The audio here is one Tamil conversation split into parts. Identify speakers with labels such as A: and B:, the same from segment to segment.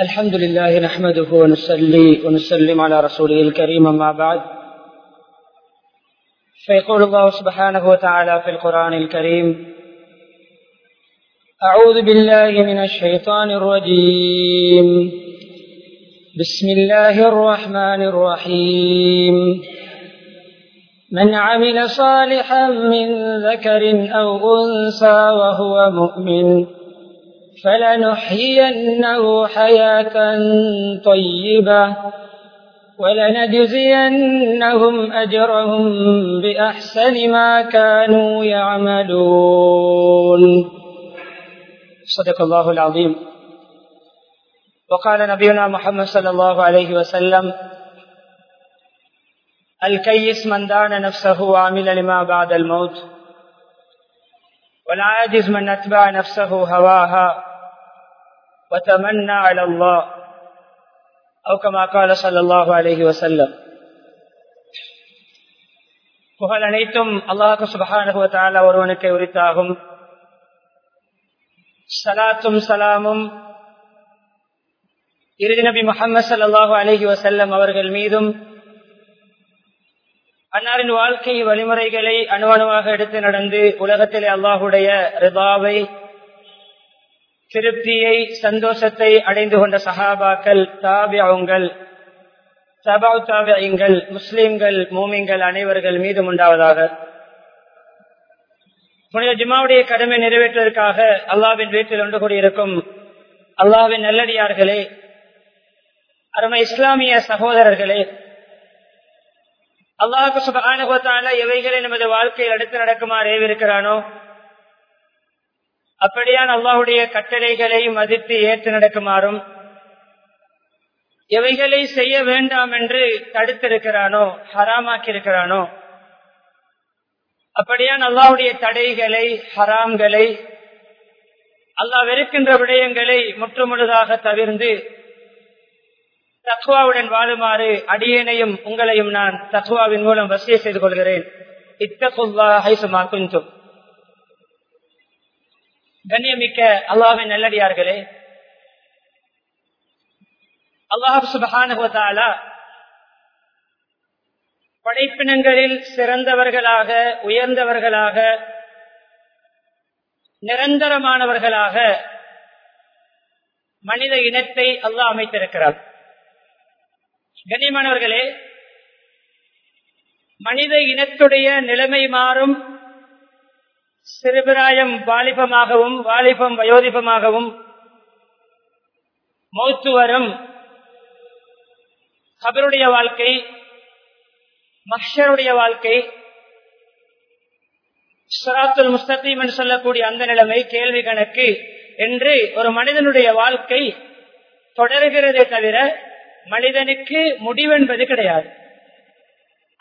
A: الحمد لله نحمده ونصلي ونسلم على رسوله الكريم أما بعد. فيقول الله سبحانه وتعالى في القرآن الكريم أعوذ بالله من الشيطان الرجيم. بسم الله الرحمن الرحيم. من عمل صالحا من ذكر أو أنثى وهو مؤمن فلنحيينه حياة طيبة ولنجزينهم أجرهم بأحسن ما كانوا يعملون. صدق الله العظيم. وقال نبينا محمد صلى الله عليه وسلم الكيس من دان نفسه وعمل لما بعد الموت والعاجز من أتبع نفسه هواها وتمنى على الله أو كما قال صلى الله عليه وسلم புகழ் அனைத்தும் அல்லாஹு சுபஹானுவத்தால ஒருவனுக்கு உரித்தாகும் சலாத்தும் சலாமும் இறுதி நபி முகமது சல்லாஹூ அலஹி வசல்லம் அவர்கள் மீதும் அன்னாரின் வாழ்க்கை வழிமுறைகளை அணுவணுவாக எடுத்து நடந்து உலகத்திலே அல்லாஹுடைய ரிபாவை திருப்தியை சந்தோஷத்தை அடைந்து கொண்ட சஹாபாக்கள் தாபியங்கள் சபா தாபியங்கள் முஸ்லிம்கள் மூமிங்கள் அனைவர்கள் மீதும் உண்டாவதாக. புனித ஜிமாவுடைய கடமை நிறைவேற்றுவதற்காக அல்லாவின் வீட்டில் ஒன்று கூடியிருக்கும் அல்லாவின் நல்லடியார்களே அருமை இஸ்லாமிய சகோதரர்களே அல்லாஹு சுபானுகத்தால எவைகளை நமது வாழ்க்கையில் அடுத்து நடக்குமாறு ஏவிருக்கிறானோ அப்படியான் அல்லாஹுடைய கட்டளைகளை மதித்து ஏற்று நடக்குமாறும் எவைகளை செய்ய வேண்டாம் என்று தடுத்திருக்கிறானோ ஹராமாக்கி இருக்கிறானோ அப்படியான் அல்லாஹுடைய தடைகளை ஹராம்களை அல்லாஹ் வெறுக்கின்ற விடயங்களை முற்றுமுழுதாக தவிர்ந்து தக்குவாவுடன் வாழுமாறு அடியேனையும் உங்களையும் நான் தக்குவாவின் மூலம் வசிய செய்து கொள்கிறேன். இத்தகுல்லா ஹைசுமா கொஞ்சம். கண்ணியமிக்க அல்லாவின் நல்லடியார்களே அல்லாஹ் சுபகானுவதால படைப்பினங்களில் சிறந்தவர்களாக உயர்ந்தவர்களாக நிரந்தரமானவர்களாக மனித இனத்தை அல்லாஹ் அமைத்திருக்கிறார். கண்ணியமானவர்களே மனித இனத்துடைய நிலைமை மாறும் சிறுபிராயம் வாலிபமாகவும் வாலிபம் வயோதிபமாகவும் மௌத்து வரும் கபருடைய வாழ்க்கை மஷருடைய வாழ்க்கை சராத்துல் முஸ்தீம் என்று சொல்லக்கூடிய அந்த நிலைமை கேள்வி கணக்கு என்று ஒரு மனிதனுடைய வாழ்க்கை தொடர்கிறதே தவிர மனிதனுக்கு முடிவென்பது கிடையாது.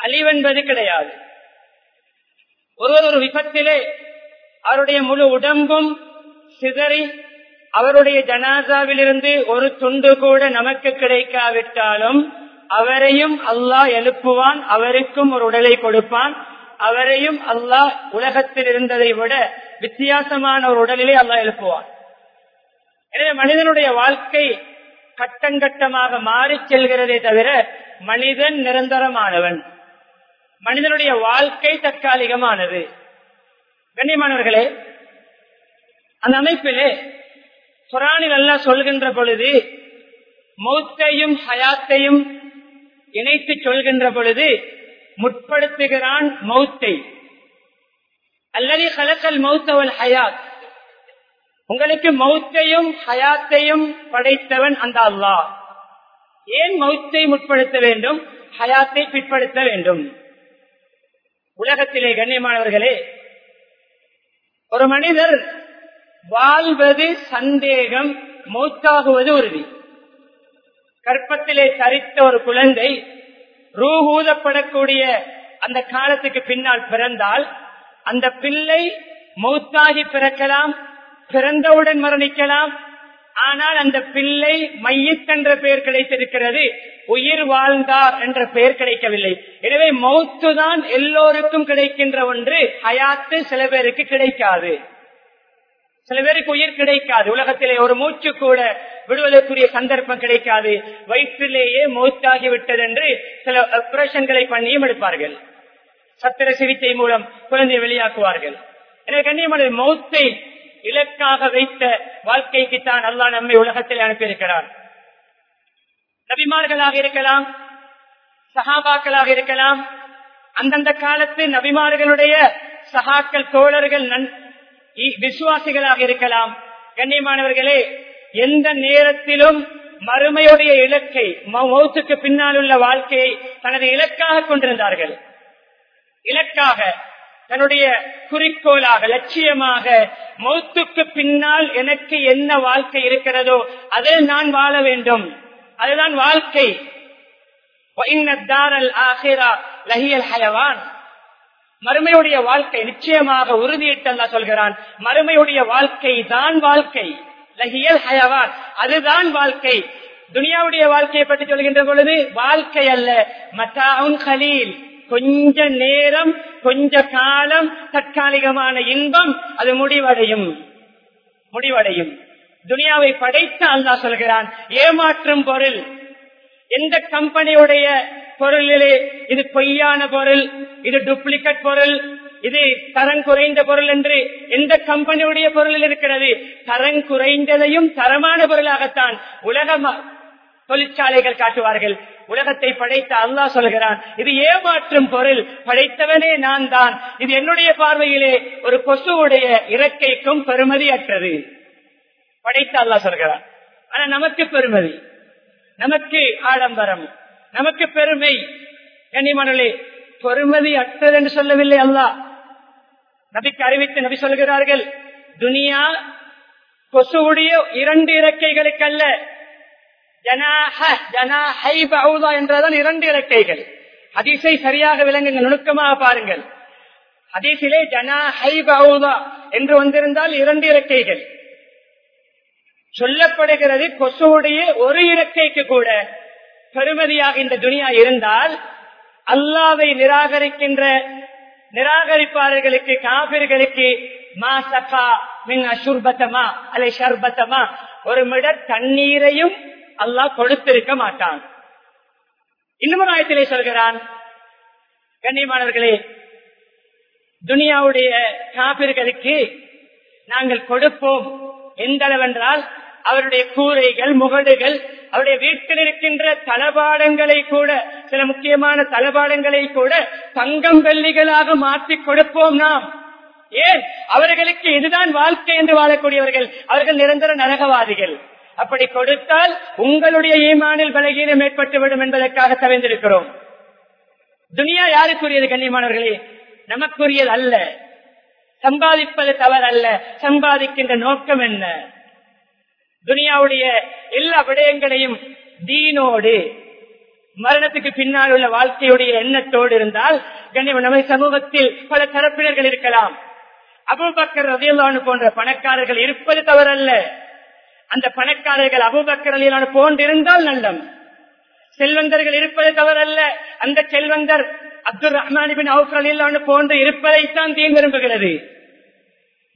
A: அழிவென்பது கிடையாது. ஒருவர் ஒரு விபத்திலே அவருடைய முழு உடம்பும் சிதறி அவருடைய ஜனாசாவிலிருந்து ஒரு துண்டு கூட நமக்கு கிடைக்காவிட்டாலும் அவரையும் அல்லாஹ் எழுப்புவான் அவருக்கும் ஒரு உடலை கொடுப்பான். அவரையும் அல்லாஹ் உலகத்தில் இருந்ததை விட வித்தியாசமான ஒரு உடலிலே அல்லாஹ் எழுப்புவான். எனவே மனிதனுடைய வாழ்க்கை கட்டங்கட்டமாக மாறி செல்கிறதே தவிர மனிதன் நிரந்தரமானவன். மனிதனுடைய வாழ்க்கை தற்காலிகமானது. கண்ணியமானவர்களே அந்த அமைப்பிலே குரானில் அல்ல சொல்கின்ற பொழுது மௌத்தையும் ஹயாத்தையும் இணைத்து சொல்கின்ற பொழுது முற்படுத்துகிறான் மௌத்தை. அல்லது கலக்கல் மௌத்தவல் ஹயாத். உங்களுக்கு மௌத்தையும் ஹயாத்தையும் படைத்தவன் அந்த அல்லா ஏன் மௌத்தை முற்படுத்த வேண்டும்? ஹயாத்தை பிற்படுத்த வேண்டும். உலகத்திலே கண்ணியமானவர்களே ஒரு மனிதர் வாழ்வது சந்தேகம் மௌத்தாகுவது உறுதி. கற்பத்திலே தரித்த ஒரு குழந்தை ரூஹூதப்படக்கூடிய அந்த காலத்துக்கு பின்னால் பிறந்தால் அந்த பிள்ளை மௌத்தாகி பிறக்கலாம் பிறந்தவுடன் மரணிக்கலாம் ஆனால் அந்த பிள்ளை மையத் என்ற பெயர் கிடைத்திருக்கிறது. உயிர் வாழ்ந்தார் என்ற பெயர் கிடைக்கவில்லை. எனவே மௌத்து தான் எல்லோருக்கும் கிடைக்கின்ற ஒன்று. ஹயாத்து சில பேருக்கு கிடைக்காது. சில பேருக்கு உயிர் கிடைக்காது. உலகத்திலே ஒரு மூச்சு கூட விடுவதற்குரிய சந்தர்ப்பம் கிடைக்காது. வயிற்றிலேயே மௌத்தாகிவிட்டது என்று சில ஆபரேஷன்களை பண்ணியும் எடுப்பார்கள். சத்திர சிகிச்சை மூலம் குழந்தையை வெளியாக்குவார்கள். எனவே கண்ணியமான மௌத்தை இலக்காக வைத்த வாழ்க்கைக்கு தான் அல்லா நம்மை உலகத்தில் அனுப்பியிருக்கிறார் நபிமார்களாக இருக்கலாம் சகாபாக்களாக இருக்கலாம் அந்தந்த காலத்து நபிமார்களுடைய சகாக்கள் தோழர்கள் விசுவாசிகளாக இருக்கலாம். கண்ணியமானவர்களே எந்த நேரத்திலும் மறுமையுடைய இலக்கை மௌத்துக்கு பின்னால் உள்ள வாழ்க்கையை தனது இலக்காக கொண்டிருந்தார்கள். இலக்காக தன்னுடைய குறிக்கோளாக லட்சியமாக மௌத்துக்கு பின்னால் எனக்கு என்ன வாழ்க்கை இருக்கிறதோ அதில் நான் வாழ வேண்டும். அதுதான் வாழ்க்கை. மறுமையுடைய வாழ்க்கை நிச்சயமாக உறுதியிட்டல்லா சொல்கிறான் மறுமையுடைய வாழ்க்கை தான் வாழ்க்கை. லஹியல் ஹயவான் அதுதான் வாழ்க்கை. துனியாவுடைய வாழ்க்கையை பற்றி சொல்கின்ற பொழுது வாழ்க்கை அல்ல மத்தாவுன் கலீல். கொஞ்ச நேரம் கொஞ்ச காலம் தற்காலிகமான இன்பம் அது முடிவடையும். முடிவடையும். துனியாவை படைத்த அல்லா சொல்கிறான் ஏமாற்றும் பொருள். எந்த கம்பெனியுடைய பொருளிலே இது பொய்யான பொருள் இது டூப்ளிகேட் பொருள் இது தரம் குறைந்த பொருள் என்று எந்த கம்பெனியுடைய பொருளில் இருக்கிறது? தரம் குறைந்ததையும் தரமான பொருளாகத்தான் உலக தொழிற்சாலைகள் காட்டுவார்கள். உலகத்தை படைத்த அல்லாஹ் சொல்கிறான். இது ஏமாற்றும் பொருள். படைத்தவனே நான் தான். இது என்னுடைய பார்வையிலே ஒரு கொசுவுடைய இறக்கைக்கும் பெருமதி அற்றது படைத்த அல்லாஹ் சொல்கிறான். ஆனா நமக்கு பெருமதி. நமக்கு ஆடம்பரம். நமக்கு பெருமை. கன்னிமணலே பெருமதி அற்றது என்று சொல்லவில்லை அல்லாஹ். நபிக்கு அறிவித்து நபி சொல்கிறார்கள் துனியா கொசுவுடைய இரண்டு இறக்கைகளுக்கல்ல என்றதான் இரண்டு இறக்கைகள் ஹதீஸை சரியாக விளங்குங்கள் நுணுக்கமாக பாருங்கள். ஹதீஸிலே ஜனா ஹை பவுதா என்று வந்திருந்தால் இரண்டு இறக்கைகள் சொல்லப்படுகிறது கொசுவுடைய ஒரு இறக்கைக்கு கூட பெருமதியாக இந்த துனியா இருந்தால் அல்லாவை நிராகரிக்கின்ற நிராகரிப்பாளர்களுக்கு காபிர்களுக்கு மா சகா மின் அசுர்பத்தமா அலை ஷர்பத்தமா ஒரு மிடர் தண்ணீரையும் அல்லாஹ் கொடுத்திருக்க மாட்டான். இன்னும் ஆயத்திலே சொல்கிறான் கண்ணியமானவர்களே துனியாவுடைய காபிர்களுக்கு நாங்கள் கொடுப்போம். எந்த அளவென்றால் அவருடைய கூரைகள் முகடுகள் அவருடைய வீட்டில் இருக்கின்ற தளபாடங்களை கூட சில முக்கியமான தளபாடங்களை கூட தங்கம் வெள்ளிகளாக மாற்றி கொடுப்போம் நாம். ஏன்? அவர்களுக்கு இதுதான் வாழ்க்கை என்று வாழக்கூடியவர்கள் அவர்கள் நிரந்தர நரகவாதிகள். அப்படி கொடுத்தால் உங்களுடைய ஈமானில் பலகீனம் ஏற்பட்டுவிடும் என்பதற்காக தவிர்த்திருக்கிறோம். துனியா யாருக்குரியது கண்ணியமானவர்களே? நமக்குரியது அல்ல. சம்பாதிப்பது தவறு அல்ல சம்பாதிக்கின்ற நோக்கம் என்ன? துனியாவுடைய எல்லா விடயங்களையும் தீனோடு மரணத்துக்கு பின்னால் உள்ள வாழ்க்கையுடைய எண்ணத்தோடு இருந்தால் கண்ணியம் நம்ம சமூகத்தில் பல தரப்பினர்கள் இருக்கலாம். அபுபக்கர் ரதியல்லானு போன்ற பணக்காரர்கள் இருப்பது தவறல்ல. அந்த பணக்காரர்கள் அபுபக்கர் போன்றிருந்தால் நல்லம். செல்வந்தர்கள் இருப்பது தவறல்ல. அந்த செல்வந்தர் அப்துல் ரஹ்மானிபின் அவுஃப் போன்று இருப்பதைத்தான் தீன் விரும்புகிறது.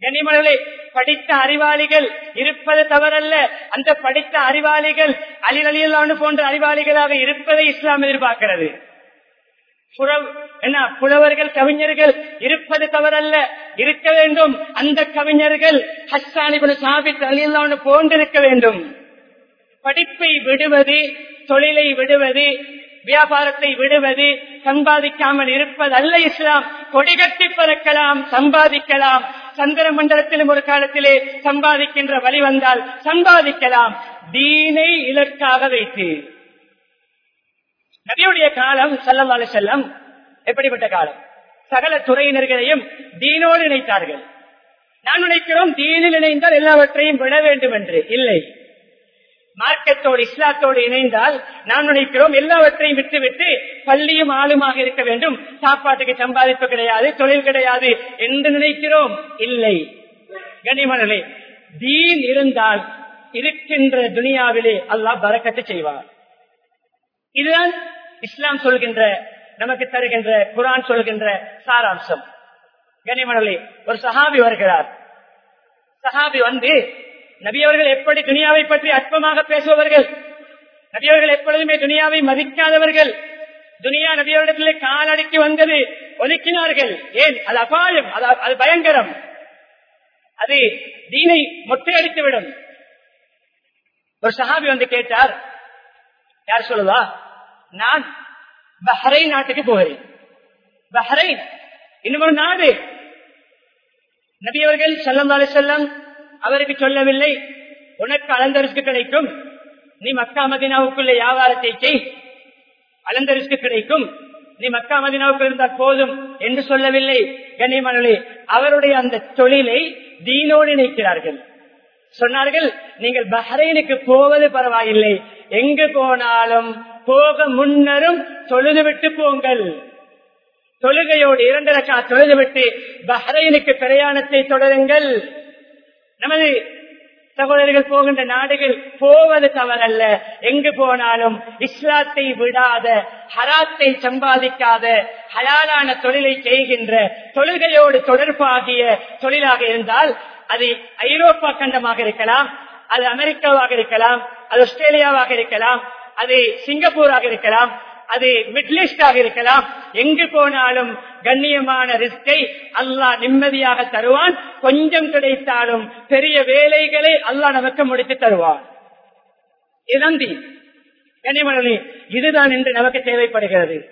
A: கனிமணலை படித்த அறிவாளிகள் இருப்பது தவறல்ல. அந்த படித்த அறிவாளிகள் அலில் போன்ற அறிவாளிகளாக இருப்பதை இஸ்லாம் எதிர்பார்க்கிறது. புலவர்கள் கவிஞர்கள் இருப்பது தவறல்ல. இருக்க வேண்டும். அந்த கவிஞர்கள் ஹஸ்தானிபுல் சாபித் அலியல்லானு போன்றிருக்க வேண்டும். படிப்பை விடுவது தொழிலை விடுவது வியாபாரத்தை விடுவது சம்பாதிக்காமல் இருப்பது அல்ல இஸ்லாம் கொடிகட்டி பறக்கலாம் சம்பாதிக்கலாம். சந்திர மண்டலத்திலும் ஒரு காலத்திலே சம்பாதிக்கின்ற வழி வந்தால் சம்பாதிக்கலாம். தீனை இலக்காக வைத்து. நபியுடைய காலம் செல்லவாறு செல்லம் எப்படிப்பட்ட காலம்? சகல துறையினர்களையும் தீனோடு இணைத்தார்கள். நான் நினைக்கிறோம் தீனில் இணைந்தால் எல்லாவற்றையும் விட வேண்டும் என்று. இல்லை. மார்க்கத்தோடு இஸ்லாத்தோடு இணைந்தால் நாம் நினைக்கிறோம் எல்லாவற்றையும் விட்டுவிட்டு பள்ளியும் ஆளுமாக இருக்க வேண்டும். சாப்பாட்டுக்கு சம்பாதிப்பு கிடையாது தொழில் கிடையாது என்று நினைக்கிறோம். இல்லை. கனிமணலே தீன் இருந்தால் இருக்கின்ற துனியாவிலே அல்லாஹ் பறக்கத்து செய்வார் இதுதான் இஸ்லாம் சொல்கின்ற நமக்கு தருகின்ற குரான் சொல்கின்ற சாராம்சம். கனிமணி ஒரு சஹாபி வருகிறார். சஹாபி வந்து நபியவர்கள் எப்படி துனியாவை பற்றி அற்பமாக பேசுபவர்கள்? நபியவர்கள் எப்பொழுதுமே துனியாவை மதிக்காதவர்கள். துனியா நபியவரிடத்திலே காலடிக்கு வந்தது ஒதுக்கினார்கள். ஏன்? அது அபாயம் அது அது பயங்கரம். அது தீனை மொட்டையடித்துவிடும் ஒரு சஹாபி வந்து கேட்டார் யார் சொல்லுவா நான் பஹ்ரைன் நாட்டுக்கு போகிறேன். பஹ்ரைன் இன்னும் ஒரு நாடு நபி அவர்கள் செல்லம் செல்லம் அவருக்கு சொல்லவில்லை உனக்கு அலந்தரிசுக்கு கிடைக்கும். நீ மக்கா மதினாவுக்குள்ள வியாபாரத்தை செய். அலந்தரிசுக்கு கிடைக்கும். நீ மக்கா மதினாவுக்கு இருந்தால் போதும் என்று சொல்லவில்லை. கண்ணியமானே அவருடைய அந்த தொழிலை தீனோடு இணைக்கிறார்கள். சொன்னார்கள் நீங்கள் பஹ்ரைனுக்கு போவது பரவாயில்லை. எங்கு போனாலும் போக முன்னரும் தொழுது விட்டு போங்கள். தொழுகையோடு இரண்டு ரக்கா தொழுது விட்டு பஹ்ரைனுக்கு பிரயாணத்தை தொடருங்கள். நமது சகோதரர்கள் போகின்ற நாடுகள் போவது தவறல்ல. எங்கு போனாலும் இஸ்லாத்தை விடாத ஹராத்தை சம்பாதிக்காத ஹலாலான தொழிலை செய்கின்ற தொழுகையோடு தொடர்பாகிய தொழிலாக இருந்தால் அது ஐரோப்பா கண்டமாக இருக்கலாம் அது அமெரிக்காவாக இருக்கலாம் அது ஆஸ்திரேலியாவாக இருக்கலாம் அது சிங்கப்பூராக இருக்கலாம் அது மிட்லிஸ்டாக இருக்கலாம். எங்கு போனாலும் கண்ணியமான ரிஸ்கை அல்லாஹ் நிம்மதியாக தருவான். கொஞ்சம் கிடைத்தாலும் பெரிய வேலைகளை அல்லாஹ் நமக்கு முடித்து தருவான். இதுதான் தீன். கண்ணியமானவர்களே, இதுதான் இன்று நமக்கு தேவைப்படுகிறது.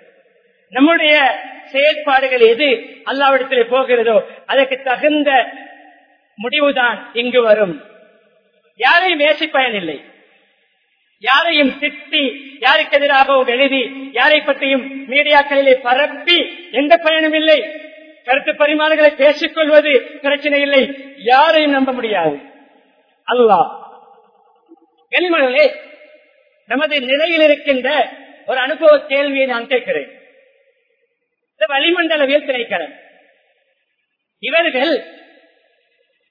A: நம்முடைய செயற்பாடுகள் எது அல்லாவிடத்தில் போகிறதோ அதற்கு தகுந்த முடிவுதான் இங்கு வரும். யாரையும் ஏசி பயனில்லை யாரையும் திட்டி யாருக்கு எதிராகவும் எழுதி யாரை பற்றியும் மீடியாக்களிலே பரப்பி எந்த பயனும் இல்லை. கருத்து பரிமாறுகளை பேசிக் கொள்வது பிரச்சனை இல்லை. யாரையும் நம்ப முடியாது. அல்லா கனிமகளே நமது நிலையில் இருக்கின்ற ஒரு அனுபவ கேள்வியை நான் கேட்கிறேன். இந்த வளிமண்டலவியல் திரைக்கடன் இவர்கள்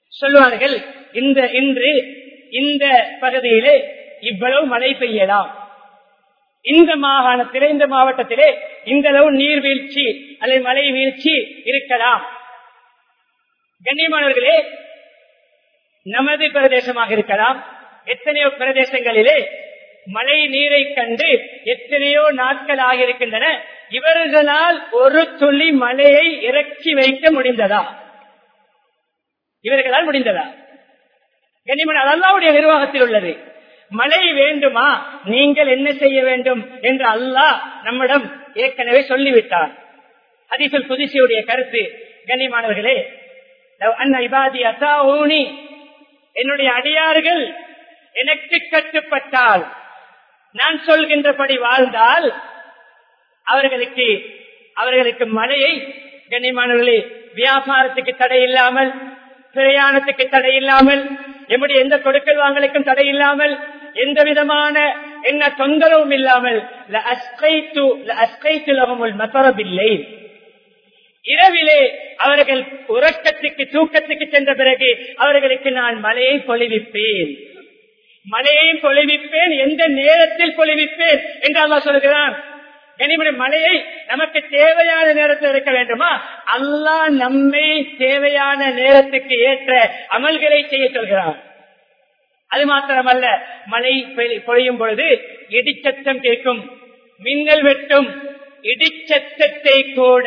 A: சொல்லுவார்கள் இந்த இன்று இந்த பகுதியிலே இவ்வளவு மழை பெய்யலாம். இந்த மாகாணத்திலே இந்த மாவட்டத்திலே இந்த அளவு நீர்வீழ்ச்சி அல்லது மழை வீழ்ச்சி இருக்கலாம். கண்ணியமானவர்களே நமது பிரதேசமாக இருக்கலாம். எத்தனையோ பிரதேசங்களிலே மழை நீரை கண்டு எத்தனையோ நாட்கள் ஆகியிருக்கின்றன. இவர்களால் ஒரு துளி மழையை இறக்கி வைக்க முடிந்ததா? இவர்களால் முடிந்ததா? கண்ணியமான அல்லாவுடைய நிர்வாகத்தில் உள்ளது. மழை வேண்டுமா? நீங்கள் என்ன செய்ய வேண்டும் என்று அல்லாஹ் நம்மிடம் ஏற்கனவே சொல்லிவிட்டார் அதிசல் புதுசியுடைய கருத்து கண்ணியமானவர்களே அண்ணா இபாதி என்னுடைய அடியார்கள் எனக்கு கட்டுப்பட்டால் நான் சொல்கின்றபடி வாழ்ந்தால் அவர்களுக்கு அவர்களுக்கு மழையை கண்ணியமானவர்களே வியாபாரத்துக்கு தடை இல்லாமல் பிரயாணத்துக்கு தடை இல்லாமல் எம்முடைய எந்த கொடுக்கல் வாங்கலுக்கும் தடை இல்லாமல் எந்த விதமான என்ன தொந்தரவும் இல்லாமல் மசரபில்லை இரவிலே அவர்கள் உறக்கத்துக்கு தூக்கத்துக்கு சென்ற பிறகு அவர்களுக்கு நான் மழையை பொழிவிப்பேன். மழையை பொழிவிப்பேன் எந்த நேரத்தில் பொழிவிப்பேன் என்று அல்லா சொல்கிறான். கனிமணி மழையை நமக்கு தேவையான நேரத்தில் இருக்க வேண்டுமா? அல்லாஹ் நம்மை தேவையான நேரத்துக்கு ஏற்ற அமல்களை செய்ய சொல்கிறார் அது மாத்திரமல்ல மழை பொழியும் பொழுது இடிச்சத்தம் கேட்கும் மின்னல் வெட்டும். இடிச்சத்தத்தை கூட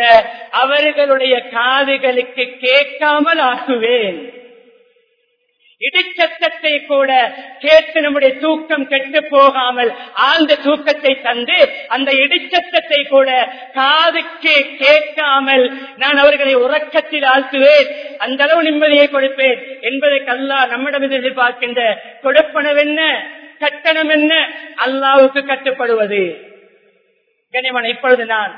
A: அவர்களுடைய காதுகளுக்கு கேட்காமல் ஆக்குவேன். இடிச்சத்தத்தை கூட கேட்டு நம்முடைய தூக்கம் கெட்டு போகாமல் ஆழ்ந்த தூக்கத்தை தந்து அந்த இடிச்சத்தத்தை கூட காதுக்கு கேட்காமல் நான் அவர்களை உறக்கத்தில் ஆழ்த்துவேன். அந்த அளவு நிம்மதியை கொடுப்பேன் என்பதை அல்லா நம்மிடம் எதிர்பார்க்கின்ற கொடுப்பனவென்ன கட்டணம் என்ன? அல்லாவுக்கு கட்டுப்படுவது. கனிமன் இப்பொழுது நான்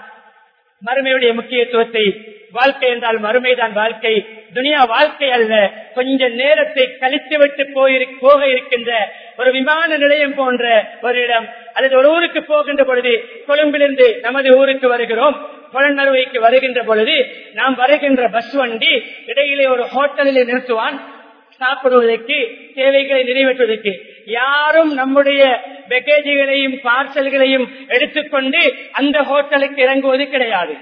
A: மறுமையுடைய முக்கியத்துவத்தை வாழ்க்கை என்றால் மறுமைதான் வாழ்க்கை. துனியா வாழ்க்கை அல்ல. கொஞ்ச நேரத்தை கழித்துவிட்டு போயிரு போக இருக்கின்ற ஒரு விமான நிலையம் போன்ற ஒரு இடம். அல்லது ஒரு ஊருக்கு போகின்ற பொழுது கொழும்பிலிருந்து நமது ஊருக்கு வருகிறோம். புலனறுவைக்கு வருகின்ற பொழுது நாம் வருகின்ற பஸ் வண்டி இடையிலே ஒரு ஹோட்டலில் நிறுத்துவான். சாப்பிடுவதற்கு தேவைகளை நிறைவேற்றுவதற்கு. யாரும் நம்முடைய பேக்கேஜுகளையும் பார்சல்களையும் எடுத்துக்கொண்டு அந்த ஹோட்டலுக்கு இறங்குவது கிடையாது.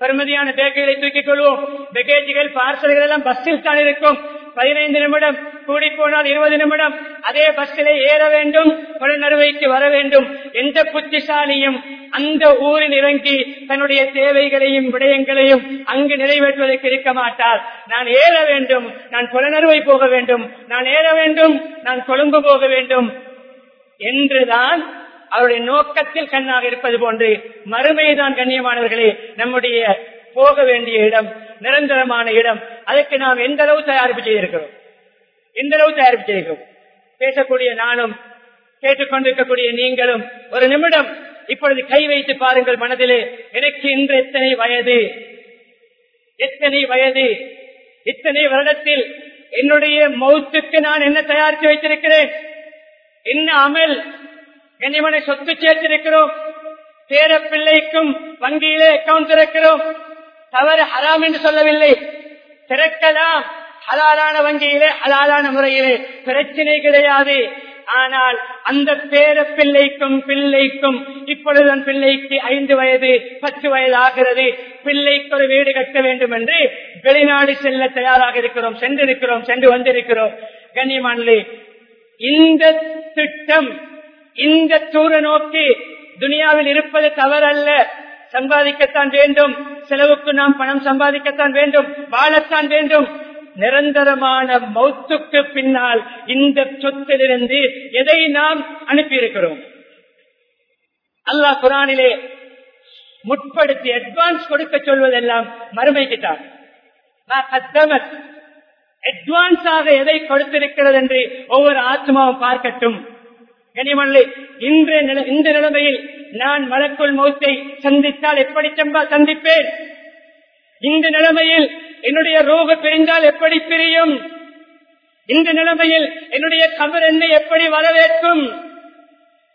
A: பெருமதியான பேக்குகளை தூக்கிக் கொள்வோம். பேக்கேஜுகள் பார்சல்கள் எல்லாம் பஸ்ஸில் தான் இருக்கும். பதினைந்து நிமிடம் கூடி போனால் இருபது நிமிடம். அதே பஸ்ஸிலே ஏற வேண்டும் புலனறுவைக்கு வர வேண்டும். எந்த புத்திசாலியும் அந்த ஊரில் இறங்கி தன்னுடைய தேவைகளையும் விடயங்களையும் அங்கு நிறைவேற்றுவதற்கு இருக்க மாட்டார். நான் ஏற வேண்டும் நான் புலனறுவை போக வேண்டும். நான் ஏற வேண்டும் நான் கொழும்பு போக வேண்டும். என்றுதான் அவருடைய நோக்கத்தில் கண்ணாக இருப்பது போன்று மறுமைதான் கண்ணியமானவர்களே நம்முடைய போக வேண்டிய இடம் நிரந்தரமான இடம் அதற்கு நாம் எந்த அளவு தயாரிப்பு செய்திருக்கிறோம்? எந்த அளவு தயாரிப்பு செய்கிறோம் பேசக்கூடிய நானும் கேட்டுக்கொண்டிருக்கக்கூடிய நீங்களும் ஒரு நிமிடம் இப்பொழுது கை வைத்து பாருங்கள் மனதிலே எனக்கு இன்று எத்தனை வயது? எத்தனை வயது? இத்தனை வருடத்தில் என்னுடைய மௌத்துக்கு நான் என்ன தயாரித்து வைத்திருக்கிறேன்? என்ன அமல்? கனிமனை சொத்து சேர்த்திருக்கிறோம். பேர பிள்ளைக்கும் வங்கியிலே அக்கௌண்ட் திறக்கிறோம். தவறு ஹராம் என்று சொல்லவில்லை. திறக்கலாம் ஹலாலான வங்கியிலே ஹலாலான முறையிலே. பிரச்சனை கிடையாது. ஆனால் அந்த பேர பிள்ளைக்கும் பிள்ளைக்கும் இப்பொழுது பிள்ளைக்கு ஐந்து வயது பத்து வயது ஆகிறது. பிள்ளைக்கு ஒரு வீடு கட்ட வேண்டும் என்று வெளிநாடு செல்ல தயாராக இருக்கிறோம். சென்றிருக்கிறோம் சென்று வந்திருக்கிறோம். கண்ணியமானே இந்த திட்டம் இந்த தூர நோக்கி துனியாவில் இருப்பது தவறல்ல. சம்பாதிக்கத்தான் வேண்டும். செலவுக்கு நாம் பணம் சம்பாதிக்கத்தான் வேண்டும். வாழத்தான் வேண்டும். நிரந்தரமான மௌத்துக்கு பின்னால் இந்த சொத்திலிருந்து எதை நாம் அனுப்பியிருக்கிறோம்? அல்லாஹ் குரானிலே முற்படுத்தி அட்வான்ஸ் கொடுக்க சொல்வதெல்லாம் மறுமைக்குத்தான் அட்வான்ஸ் அட்வான்ஸாக எதை கொடுத்திருக்கிறது என்று ஒவ்வொரு ஆத்மாவும் பார்க்கட்டும். கனிமல்லை இன்று இந்த நிலைமையில் நான் மலக்குள் மௌத்தை சந்தித்தால் எப்படி சந்திப்பேன்? இந்த நிலைமையில் என்னுடைய ரோக பிரிந்தால் எப்படி பிரியும்? இந்த நிலைமையில் என்னுடைய கவர் என்னை எப்படி வரவேற்கும்?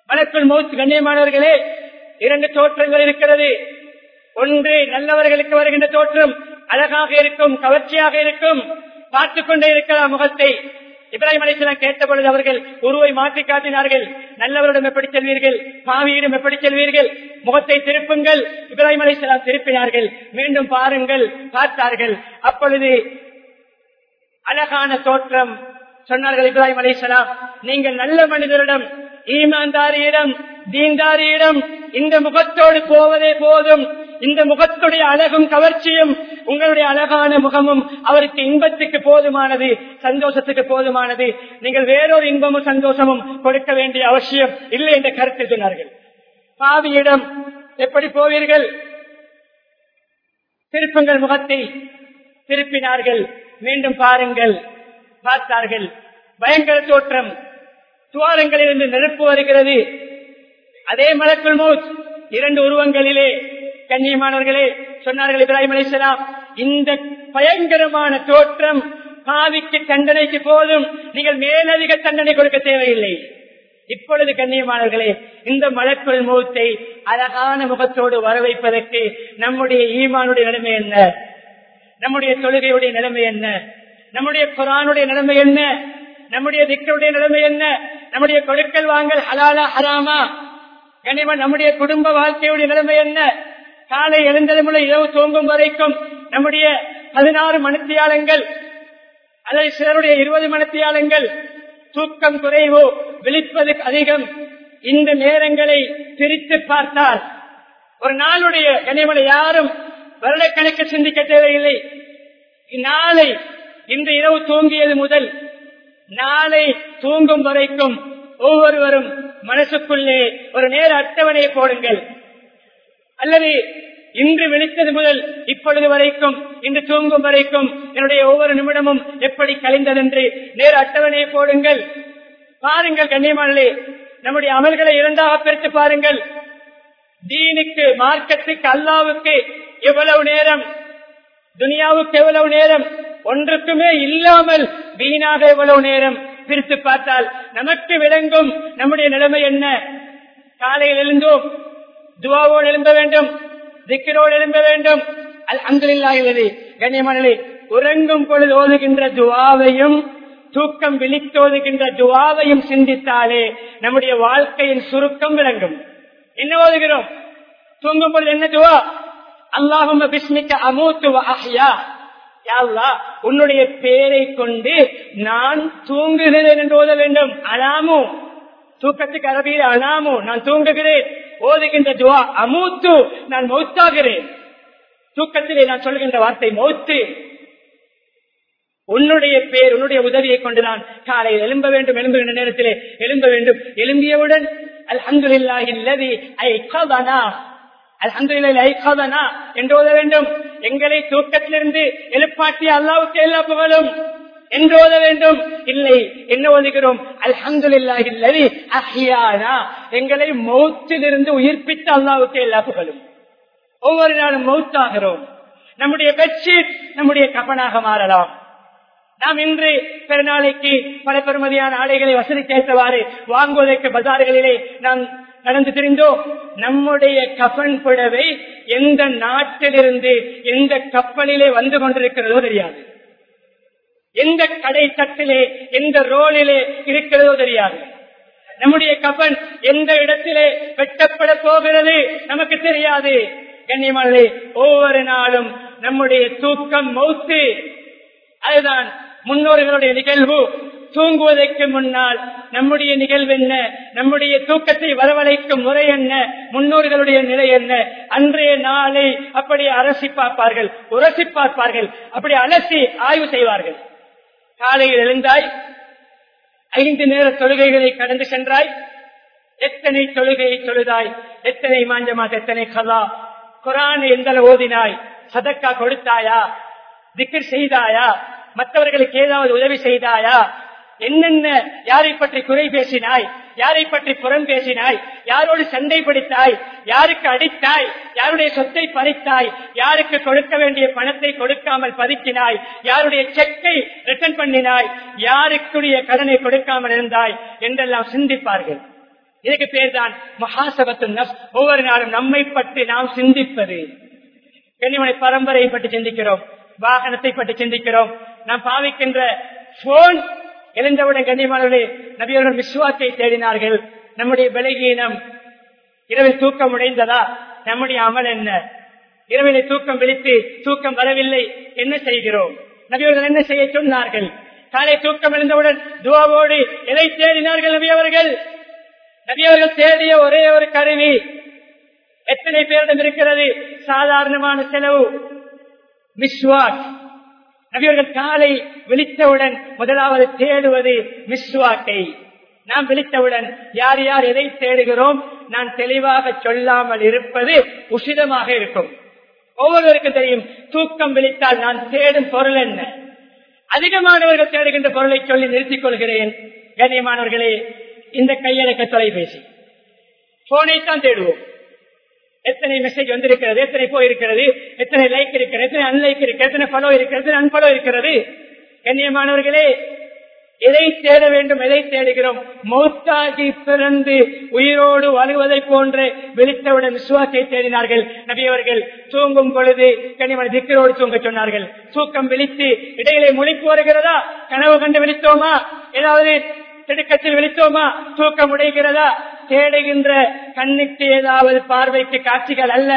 A: மலக்குள் மௌத் கண்ணியமானவர்களே இரண்டு தோற்றங்கள் இருக்கிறது. ஒன்று நல்லவர்களுக்கு வருகின்ற தோற்றம் அழகாக இருக்கும் கவர்ச்சியாக இருக்கும் பார்த்துக் கொண்டே இருக்கலாம் முகத்தை. இப்ராஹிம் அலிஸ்லாம் கேட்ட பொழுது அவர்கள் உருவை மாற்றி காட்டினார்கள். நல்லவரிடம் எப்படி செல்வீர்கள்? பாவியிடம் எப்படி செல்வீர்கள்? முகத்தை திருப்புங்கள். இப்ராஹிம் அலிஸ்லாம் திருப்பினார்கள். மீண்டும் பாருங்கள். பார்த்தார்கள். அப்பொழுது அழகான தோற்றம். சொன்னார்கள் இப்ராஹிம் அலிஸ்லாம் நீங்கள் நல்ல மனிதரிடம் ஈமான்தாரியிடம் தீன்தாரியிடம் இந்த முகத்தோடு போவதே போதும். இந்த முகத்துடைய அழகும் கவர்ச்சியும் உங்களுடைய அழகான முகமும் அவருக்கு இன்பத்துக்கு போதுமானது சந்தோஷத்துக்கு போதுமானது. நீங்கள் வேறொரு இன்பமும் சந்தோஷமும் கொடுக்க வேண்டிய அவசியம் இல்லை என்ற கருத்து சொன்னார்கள். பாவியிடம் எப்படி போவீர்கள்? திருப்புங்கள் முகத்தை. திருப்பினார்கள். மீண்டும் பாருங்கள். பார்த்தார்கள். பயங்கர தோற்றம். துவாரங்களிலிருந்து நெருப்பு வருகிறது. அதே மலக்குள் மௌத் இரண்டு உருவங்களிலே கண்ணியமானவர்களே சொன்னார்கள் இப்ராஹிம் அலிசலாம் இந்த பயங்கரமான தோற்றம் பாவிக்கு தண்டனைக்கு போதும். நீங்கள் மேலதிக தண்டனை கொடுக்க தேவையில்லை. இப்பொழுது கண்ணியமானவர்களே இந்த மலக்குள் முகத்தை அழகான முகத்தோடு வர வைப்பதற்கு நம்முடைய ஈமானுடைய நிலைமை என்ன? நம்முடைய தொழுகையுடைய நிலைமை என்ன? நம்முடைய குரானுடைய நிலைமை என்ன? நம்முடைய திக்கருடைய நிலைமை என்ன? நம்முடைய கொடுக்கல் வாங்கல் ஹலாலா ஹராமா? கனிமன் நம்முடைய குடும்ப வாழ்க்கையுடைய நிலைமை என்ன? காலை எழுந்தது முதல் இரவு தூங்கும் வரைக்கும் நம்முடைய பதினாறு மனத்தியாளங்கள் அல்லது சிலருடைய இருபது மனத்தியாளங்கள் தூக்கம் குறைவோ விழிப்பது அதிகம். இந்த நேரங்களை பிரித்து பார்த்தால் ஒரு நாளுடைய கனிமலை யாரும் வருடக்கணக்கு சிந்திக்க தேவையில்லை. நாளை இந்த இரவு தூங்கியது முதல் நாளை தூங்கும் வரைக்கும் ஒவ்வொருவரும் மனசுக்குள்ளே ஒரு நேர அட்டவணையை போடுங்கள். அல்லது இன்று விழித்தது முதல் இப்பொழுது வரைக்கும் இன்று தூங்கும் வரைக்கும் என்னுடைய ஒவ்வொரு நிமிடமும் எப்படி கழிந்ததென்று நேர் அட்டவணையை போடுங்கள். பாருங்கள் கண்ணியமானே நம்முடைய அமல்களை இரண்டாக பிரித்து பாருங்கள். தீனுக்கு மார்க்கத்துக்கு அல்லாவுக்கு எவ்வளவு நேரம் துனியாவுக்கு எவ்வளவு நேரம் ஒன்றுக்குமே இல்லாமல் வீணாக எவ்வளவு நேரம் பிரித்து பார்த்தால் நமக்கு விளங்கும் நம்முடைய நிலைமை என்ன? காலையில் எழுந்தோம் துவாவோடு எழும்ப வேண்டும் திக்கரோடு எழும்ப வேண்டும். அங்கில்லாகிறது கண்ணியமனே உறங்கும் பொழுது ஓதுகின்ற துவாவையும் தூக்கம் விழித்தோதுகின்ற துவாவையும் சிந்தித்தாலே நம்முடைய வாழ்க்கையின் சுருக்கம் விளங்கும். என்ன ஓதுகிறோம்? தூங்கும் பொழுது என்ன துவா? அல்லாஹும் பிஸ்மிக்க அமூத்து அஹ்யா. உன்னுடைய பேரை கொண்டு நான் தூங்குகிறேன் என்று ஓத வேண்டும். அனாமு தூக்கத்துக்கு அரபியில் அனாமு நான் தூங்குகிறேன். ஓதுகின்ற துவா அமூத்து. நான் மௌத்தாகிறேன். தூக்கத்திலே நான் சொல்கின்ற வார்த்தை மௌத்து. உன்னுடைய பேர் உன்னுடைய உதவியை கொண்டு நான் காலையில் எழும்ப வேண்டும் எழும்புகின்ற நேரத்திலே எழும்ப வேண்டும். எழும்பியவுடன் அல்ஹம்துலில்லாஹில்லதி ஐகதனா ஐகதனா என்று வேண்டும். எங்களை தூக்கத்திலிருந்து எழுப்பாட்டிய அல்லாவுக்கு எல்லா புகழும். என்று ஓத வேண்டும். இல்லை என்ன ஓதுகிறோம்? அல்ஹம்துலில்லாஹில்லதி அஹ்யானா. எங்களை மௌத்திலிருந்து உயிர்ப்பித்த அல்லாவுக்கு எல்லா புகழும். ஒவ்வொரு நாளும் மௌத்தாகிறோம். நம்முடைய பெட்ஷீட் நம்முடைய கபனாக மாறலாம். நாம் இன்று பெருநாளைக்கு பல பெருமதியான ஆடைகளை வசதி கேட்டவாறு வாங்குவதற்கு பஜார்களிலே நாம் நடந்து தெரிந்தோ நம்முடைய கஃன் புடவை எந்த நாட்டிலிருந்து எந்த கப்பலிலே வந்து கொண்டிருக்கிறதோ தெரியாது. எந்த கடை தட்டிலே எந்த ரோலிலே இருக்கிறதோ தெரியாது. நம்முடைய கபன் எந்த இடத்திலே வெட்டப்பட போகிறது நமக்கு தெரியாது. கண்ணியமல்லே ஒவ்வொரு நாளும் நம்முடைய தூக்கம் மௌத்து அதுதான் முன்னோர்களுடைய நிகழ்வு. தூங்குவதற்கு முன்னால் நம்முடைய நிகழ்வு என்ன? நம்முடைய தூக்கத்தை வரவழைக்கும் முறை என்ன? முன்னோர்களுடைய நிலை என்ன? அன்றைய நாளை அப்படி அரசி பார்ப்பார்கள் உரசி பார்ப்பார்கள் அப்படி அலசி ஆய்வு செய்வார்கள். காலையில் எழுந்தாய் ஐந்து நேர தொழுகைகளை கடந்து சென்றாய் எத்தனை தொழுகையை தொழுதாய் எத்தனை மாஞ்சமாத் எத்தனை கலா குரான் எந்தளவு ஓதினாய் சதக்கா கொடுத்தாயா திக்கர் செய்தாயா மற்றவர்களுக்கு ஏதாவது உதவி செய்தாயா என்னென்ன யாரை பற்றி குறை பேசினாய் யாரை பற்றி புறம் பேசினாய்? யாரோடு சண்டை பிடித்தாய்? யாருக்கு அடித்தாய்? யாருடைய சொத்தை பறித்தாய்? யாருக்கு கொடுக்க வேண்டிய பணத்தை கொடுக்காமல் பதுக்கினாய்? யாருடைய செக்கை ரிட்டர்ன் பண்ணினாய்? யாருக்குரிய கடனை கொடுக்காமல் இருந்தாய்? என்றெல்லாம் சிந்திப்பார்கள். இதுக்கு பேர் தான் மகாசபத்து ஒவ்வொரு நாளும் நம்மை பற்றி நாம் சிந்திப்பது. கண்ணிமனை பரம்பரையை பற்றி சிந்திக்கிறோம். வாகனத்தை பற்றி சிந்திக்கிறோம். நாம் பாவிக்கின்ற போன் எழுந்தவுடன் கண்ணியமானவர்களே நபியவர்கள் விசுவாசை தேடினார்கள். நம்முடைய பலகீனம் இரவில் தூக்கம் உடைந்ததா? நம்முடைய அமல் என்ன? இரவிலே தூக்கம் விழித்து தூக்கம் வரவில்லை என்ன செய்கிறோம்? நபியவர்கள் என்ன செய்ய சொன்னார்கள்? காலை தூக்கம் எழுந்தவுடன் துவாவோடு எதை தேடினார்கள் நபியவர்கள்? நபியவர்கள் தேடிய ஒரே ஒரு கருவி. எத்தனை பேரிடம் இருக்கிறது? சாதாரணமான செலவு. விஸ்வாக் நபியவர்கள் காலை விழித்தவுடன் முதலாவது தேடுவது மிஸ்வாக்கை. நாம் விழித்தவுடன் யார் யார் எதை தேடுகிறோம் நான் தெளிவாக சொல்லாமல் இருப்பது உஷிதமாக இருக்கும். ஒவ்வொருவருக்கும் தெரியும் தூக்கம் விழித்தால் நான் தேடும் பொருள் என்ன? அதிகமானவர்கள் தேடுகின்ற பொருளை சொல்லி நிறுத்திக் கொள்கிறேன். கண்ணியமானவர்களே இந்த கையடக்க தொலைபேசி. போனை தான் தேடுவோம். எத்தனை மெசேஜ் வந்திருக்கிறது எத்தனை போயிருக்கிறது எத்தனை லைக் இருக்கிறது எத்தனை அன்லைக் இருக்கிறது எத்தனை பலோ இருக்கிறது அன்பாலோ இருக்கிறது. கண்ணியமானவர்களே எதை தேட வேண்டும் எதை தேடுகிறோம்? மௌத்தாகி பிறந்து உயிரோடு வருவதை போன்று விழித்தவுடன் விசுவாசை தேடினார்கள். நபியவர்கள் தூங்கும் பொழுது கனிமன திக்கரோடு தூங்க சொன்னார்கள். தூக்கம் விழித்து இடையிலே முழிப்பு வருகிறதா? கனவு கண்டு விழித்தோமா? ஏதாவது திடுக்கத்தில் விழித்தோமா தூக்கம் உடைகிறதா தேடுகின்ற கண்ணுக்கு ஏதாவது பார்வைக்கு காட்சிகள் அல்ல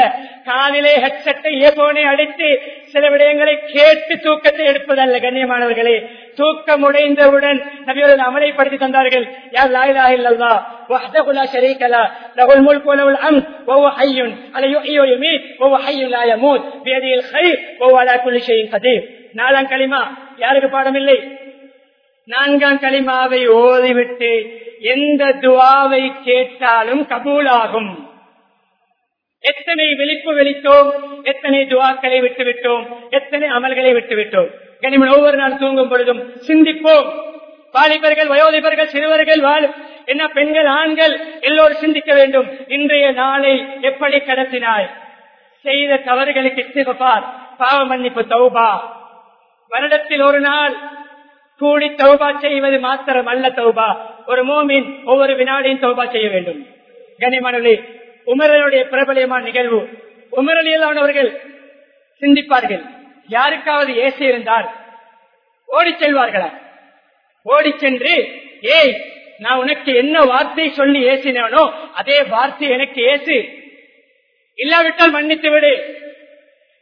A: காலிலே ஹெட்செட்டை ஏபோனை அடித்து சில விடயங்களை கேட்டு தூக்கத்தை எடுப்பதல்ல கண்ணியமானவர்களே தூக்கம் உடைந்தவுடன் நபியோடு அமலைப்படுத்தி தந்தார்கள் யார் லாயிலா இல்லல்லா وحده لا شريك له له الملك وله الامر وهو حي على يحيي ويميت وهو حي لا يموت بيده الخير وهو على كل شيء قدير நாலாம் களிமா யாருக்கு பாடமில்லை நான்காம் களிமாவை ஓதிவிட்டு எந்த துவாவை கேட்டாலும் கபூலாகும். எத்தனை விழிப்பு வெளித்தோம் எத்தனை துவாக்களை விட்டுவிட்டோம் எத்தனை அமல்களை விட்டுவிட்டோம். கனிமன் ஒவ்வொரு நாள் தூங்கும் பொழுதும் சிந்திப்போம். வாலிபர்கள் வயோதிபர்கள் சிறுவர்கள் வாழ் என்ன பெண்கள் ஆண்கள் எல்லோரும் சிந்திக்க வேண்டும். இன்றைய நாளை எப்படி கடத்தினாய்? செய்த தவறுகளுக்கு பாவ மன்னிப்பு தௌபா. வருடத்தில் ஒரு நாள் கூடி தௌபா செய்வது மாத்திரம் அல்ல தௌபா. ஒரு மோமின் ஒவ்வொரு வினாடியும் தௌபா செய்ய வேண்டும். கனிமணி உமரனுடைய பிரபலியமான நிகழ்வு. உமரலியலானவர்கள் சிந்திப்பார்கள். யாருக்காவது ஏசி இருந்தால் ஓடி செல்வார்களா? ஓடி சென்று ஏய் நான் உனக்கு என்ன வார்த்தை சொல்லி ஏசினோ அதே வார்த்தை எனக்கு ஏசு. இல்லாவிட்டால் மன்னித்து விடு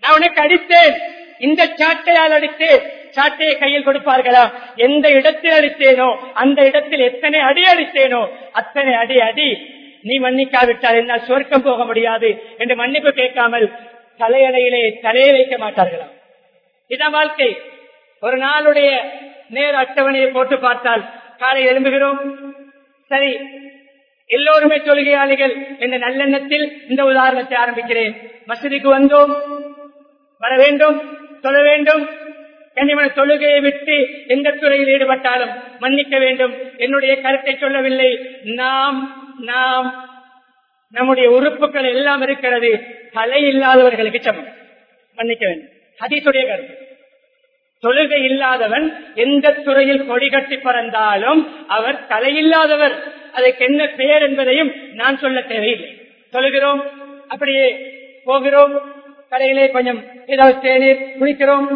A: நான் உனக்கு அடித்தேன். இந்த சாட்டையால் அடித்தேன். சாட்டையை கையில் கொடுப்பார்களா? எந்த இடத்தில் அடித்தேனோ அந்த இடத்தில் எத்தனை அடி அடித்தேனோ அத்தனை அடி அடி. நீ மன்னிக்காவிட்டால் என்னால் சுவர்க்கம் போக முடியாது என்று மன்னிப்பு கேட்காமல் தலையணையிலே தலையை வைக்க மாட்டார்களா? இதான் வாழ்க்கை ஒரு நாளுடைய நேர அட்டவணையை போட்டு பார்த்தால் காலை எழும்புகிறோம். சரி எல்லோருமே தொழுகையாளிகள் என்ற நல்லெண்ணத்தில் இந்த உதாரணத்தை ஆரம்பிக்கிறேன். மசதிக்கு வந்தோம் வர வேண்டும் சொல்ல வேண்டும். கனிமன தொழுகையை விட்டு எந்த துறையில் ஈடுபட்டாலும் மன்னிக்க வேண்டும். என்னுடைய கருத்தை சொல்லவில்லை. நாம் நாம் நம்முடைய உறுப்புகள் எல்லாம் இருக்கிறது. தலை இல்லாதவர்களுக்கு சமம். மன்னிக்க வேண்டும். ஹதீசுடைய கருத்து. தொழுகை இல்லாதவன் எந்த துறையில் கொடி கட்டி பறந்தாலும் அவர் தலையில்லாதவர் அதற்கு என்ன பெயர் என்பதையும் நான் சொல்ல தேவையில்லை. சொல்லுகிறோம் அப்படியே போகிறோம். கடையிலே கொஞ்சம் ஏதாவது தேநீர் குளிக்கிறோம்